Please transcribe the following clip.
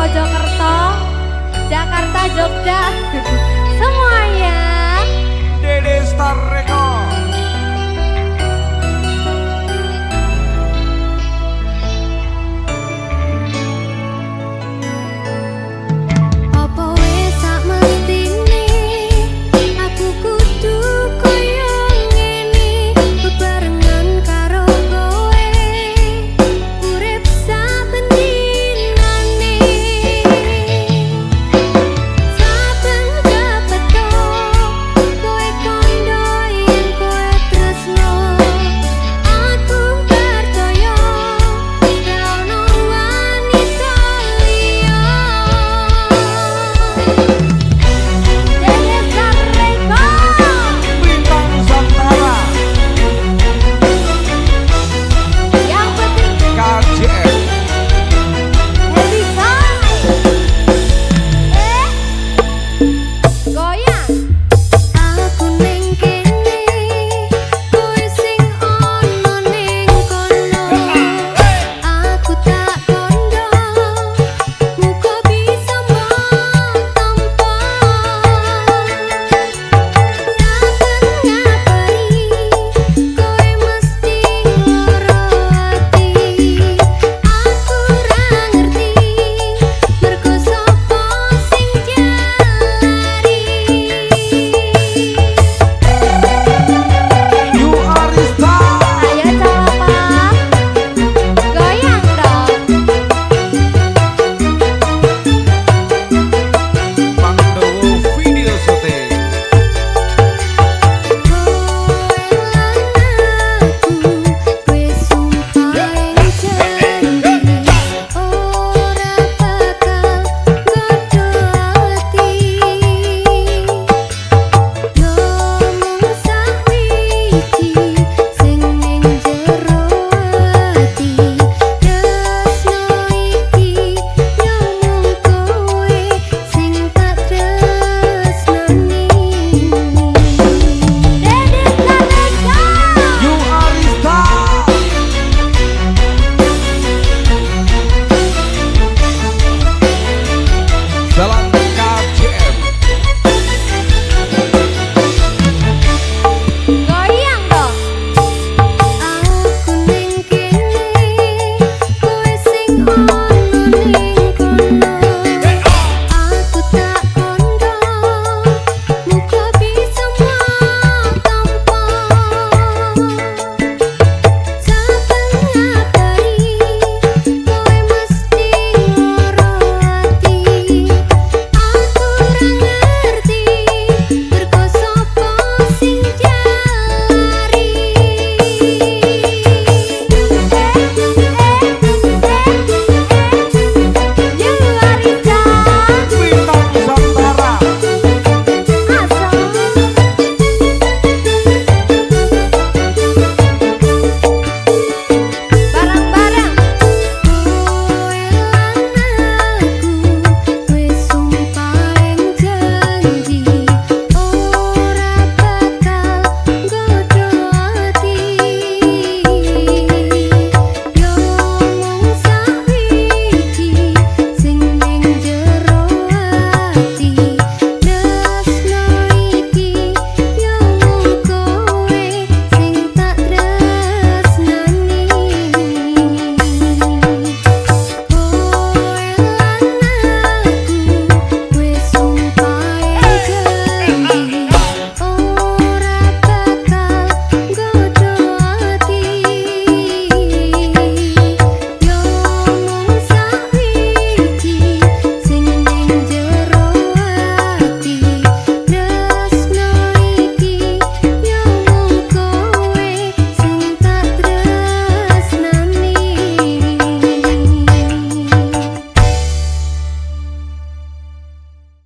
Mojokerto Jakarta Jogja.